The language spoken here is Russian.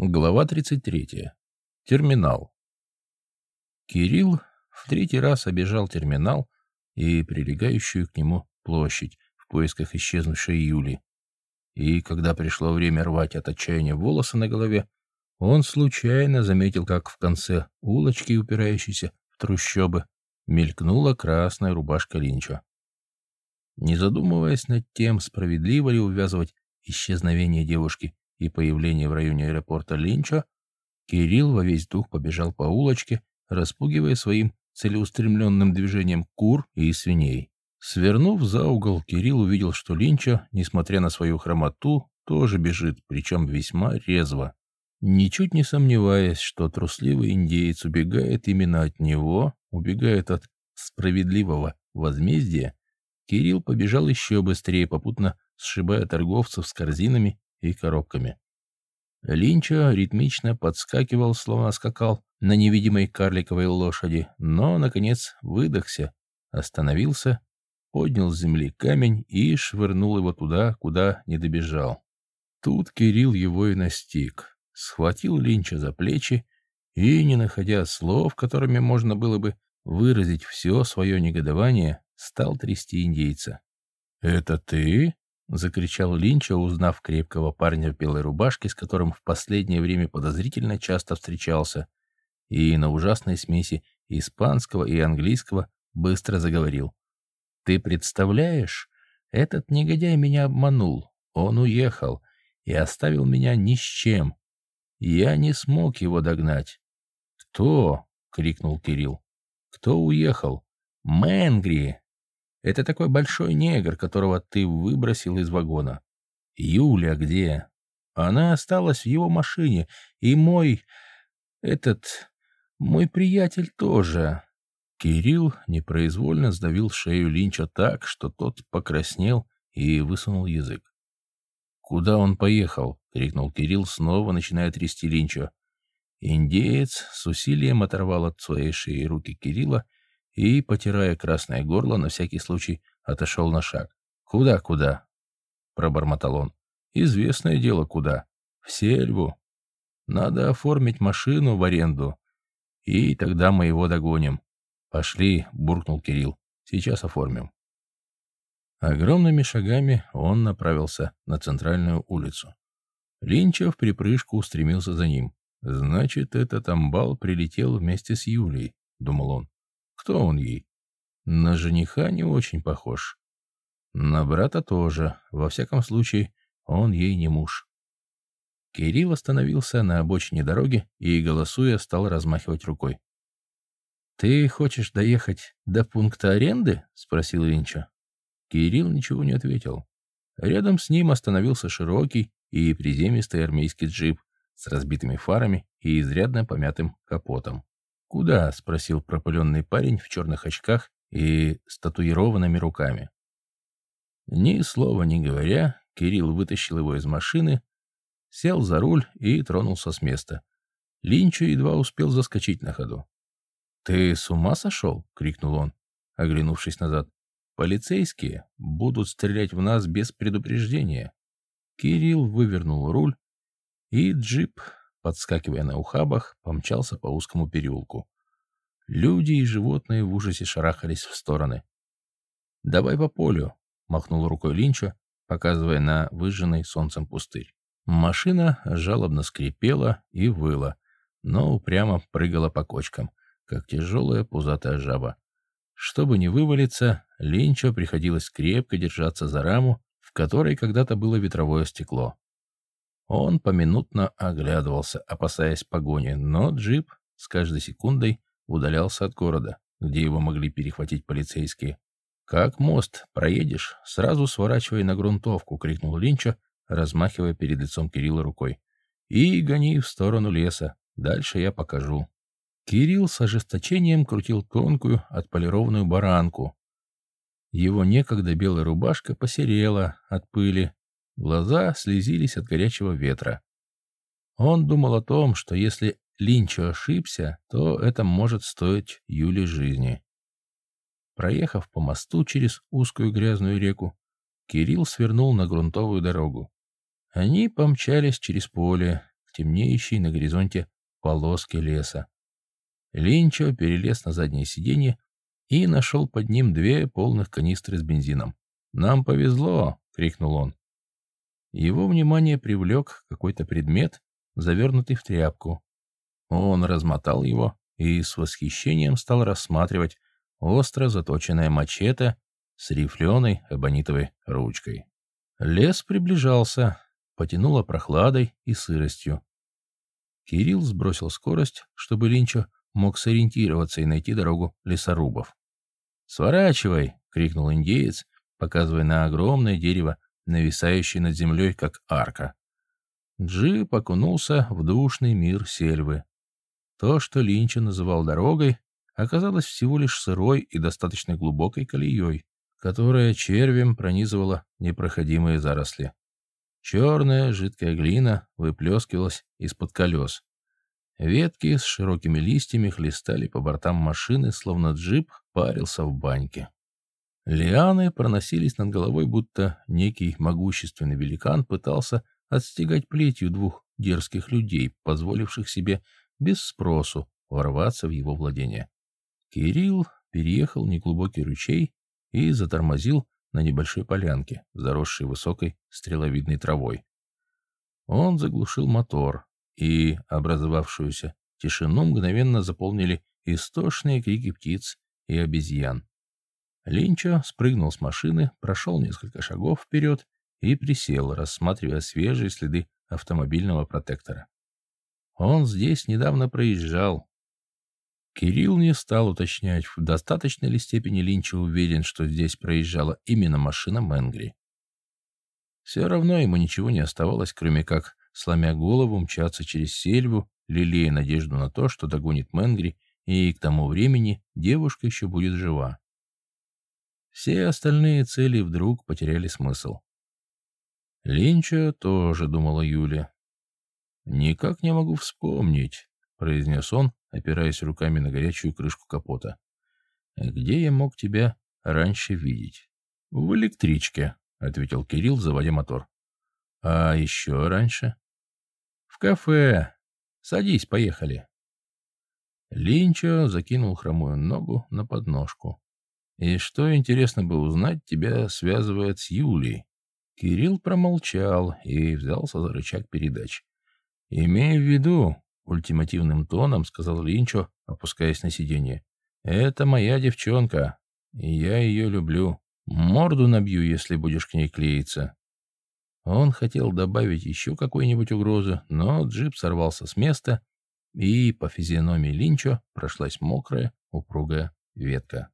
Глава 33. Терминал. Кирилл в третий раз обежал терминал и прилегающую к нему площадь в поисках исчезнувшей Юли. И когда пришло время рвать от отчаяния волосы на голове, он случайно заметил, как в конце улочки, упирающейся в трущобы, мелькнула красная рубашка Линча. Не задумываясь над тем, справедливо ли увязывать исчезновение девушки и появление в районе аэропорта Линча, Кирилл во весь дух побежал по улочке, распугивая своим целеустремленным движением кур и свиней. Свернув за угол, Кирилл увидел, что Линча, несмотря на свою хромоту, тоже бежит, причем весьма резво. Ничуть не сомневаясь, что трусливый индеец убегает именно от него, убегает от справедливого возмездия, Кирилл побежал еще быстрее, попутно сшибая торговцев с корзинами и коробками. Линча ритмично подскакивал, словно скакал на невидимой карликовой лошади, но, наконец, выдохся, остановился, поднял с земли камень и швырнул его туда, куда не добежал. Тут Кирилл его и настиг, схватил Линча за плечи и, не находя слов, которыми можно было бы выразить все свое негодование, стал трясти индейца. «Это ты?» — закричал Линча, узнав крепкого парня в белой рубашке, с которым в последнее время подозрительно часто встречался, и на ужасной смеси испанского и английского быстро заговорил. «Ты представляешь, этот негодяй меня обманул. Он уехал и оставил меня ни с чем. Я не смог его догнать». «Кто?» — крикнул Кирилл. «Кто уехал?» «Мэнгри!» Это такой большой негр, которого ты выбросил из вагона. Юля где? Она осталась в его машине. И мой... Этот... Мой приятель тоже. Кирилл непроизвольно сдавил шею Линча так, что тот покраснел и высунул язык. «Куда он поехал?» — крикнул Кирилл, снова начиная трясти Линча. Индеец с усилием оторвал от своей шеи руки Кирилла и, потирая красное горло, на всякий случай отошел на шаг. «Куда, куда?» — пробормотал он. «Известное дело, куда. В сельву. Надо оформить машину в аренду, и тогда мы его догоним. Пошли», — буркнул Кирилл. «Сейчас оформим». Огромными шагами он направился на центральную улицу. Линча в припрыжку устремился за ним. «Значит, этот амбал прилетел вместе с Юлей», — думал он. Кто он ей? На жениха не очень похож. На брата тоже. Во всяком случае, он ей не муж. Кирилл остановился на обочине дороги и, голосуя, стал размахивать рукой. «Ты хочешь доехать до пункта аренды?» — спросил Винча. Кирилл ничего не ответил. Рядом с ним остановился широкий и приземистый армейский джип с разбитыми фарами и изрядно помятым капотом. «Куда?» — спросил пропыленный парень в черных очках и с татуированными руками. Ни слова не говоря, Кирилл вытащил его из машины, сел за руль и тронулся с места. Линчу едва успел заскочить на ходу. «Ты с ума сошел?» — крикнул он, оглянувшись назад. «Полицейские будут стрелять в нас без предупреждения». Кирилл вывернул руль, и джип подскакивая на ухабах, помчался по узкому переулку. Люди и животные в ужасе шарахались в стороны. «Давай по полю», — махнул рукой Линча, показывая на выжженный солнцем пустырь. Машина жалобно скрипела и выла, но упрямо прыгала по кочкам, как тяжелая пузатая жаба. Чтобы не вывалиться, Линчо приходилось крепко держаться за раму, в которой когда-то было ветровое стекло. Он поминутно оглядывался, опасаясь погони, но джип с каждой секундой удалялся от города, где его могли перехватить полицейские. «Как мост проедешь, сразу сворачивай на грунтовку!» — крикнул Линча, размахивая перед лицом Кирилла рукой. «И гони в сторону леса. Дальше я покажу». Кирилл с ожесточением крутил тонкую, отполированную баранку. Его некогда белая рубашка посерела от пыли, Глаза слезились от горячего ветра. Он думал о том, что если Линчо ошибся, то это может стоить Юле жизни. Проехав по мосту через узкую грязную реку, Кирилл свернул на грунтовую дорогу. Они помчались через поле, темнеющей на горизонте полоски леса. Линчо перелез на заднее сиденье и нашел под ним две полных канистры с бензином. «Нам повезло!» — крикнул он. Его внимание привлек какой-то предмет, завернутый в тряпку. Он размотал его и с восхищением стал рассматривать остро заточенное мачете с рифленой эбонитовой ручкой. Лес приближался, потянуло прохладой и сыростью. Кирилл сбросил скорость, чтобы Линчо мог сориентироваться и найти дорогу лесорубов. «Сворачивай!» — крикнул индеец, показывая на огромное дерево, нависающее над землей, как арка. Джип окунулся в душный мир сельвы. То, что Линча называл дорогой, оказалось всего лишь сырой и достаточно глубокой колеей, которая червем пронизывала непроходимые заросли. Черная жидкая глина выплескивалась из-под колес. Ветки с широкими листьями хлестали по бортам машины, словно джип парился в баньке. Лианы проносились над головой, будто некий могущественный великан пытался отстегать плетью двух дерзких людей, позволивших себе без спросу ворваться в его владение. Кирилл переехал неглубокий ручей и затормозил на небольшой полянке, заросшей высокой стреловидной травой. Он заглушил мотор, и образовавшуюся тишину мгновенно заполнили истошные крики птиц и обезьян. Линчо спрыгнул с машины, прошел несколько шагов вперед и присел, рассматривая свежие следы автомобильного протектора. Он здесь недавно проезжал. Кирилл не стал уточнять, в достаточной ли степени Линча уверен, что здесь проезжала именно машина Мэнгри. Все равно ему ничего не оставалось, кроме как, сломя голову, мчаться через сельву, лелея надежду на то, что догонит Мэнгри, и к тому времени девушка еще будет жива. Все остальные цели вдруг потеряли смысл. Линча тоже думала Юля. «Никак не могу вспомнить», — произнес он, опираясь руками на горячую крышку капота. «Где я мог тебя раньше видеть?» «В электричке», — ответил Кирилл, заводя мотор. «А еще раньше?» «В кафе. Садись, поехали». Линчо закинул хромую ногу на подножку. И что, интересно бы узнать, тебя связывает с Юлей. Кирилл промолчал и взялся за рычаг передач. «Имея в виду», — ультимативным тоном сказал Линчо, опускаясь на сиденье, — «это моя девчонка, и я ее люблю. Морду набью, если будешь к ней клеиться». Он хотел добавить еще какую-нибудь угрозу, но джип сорвался с места, и по физиономии Линчо прошлась мокрая, упругая ветка.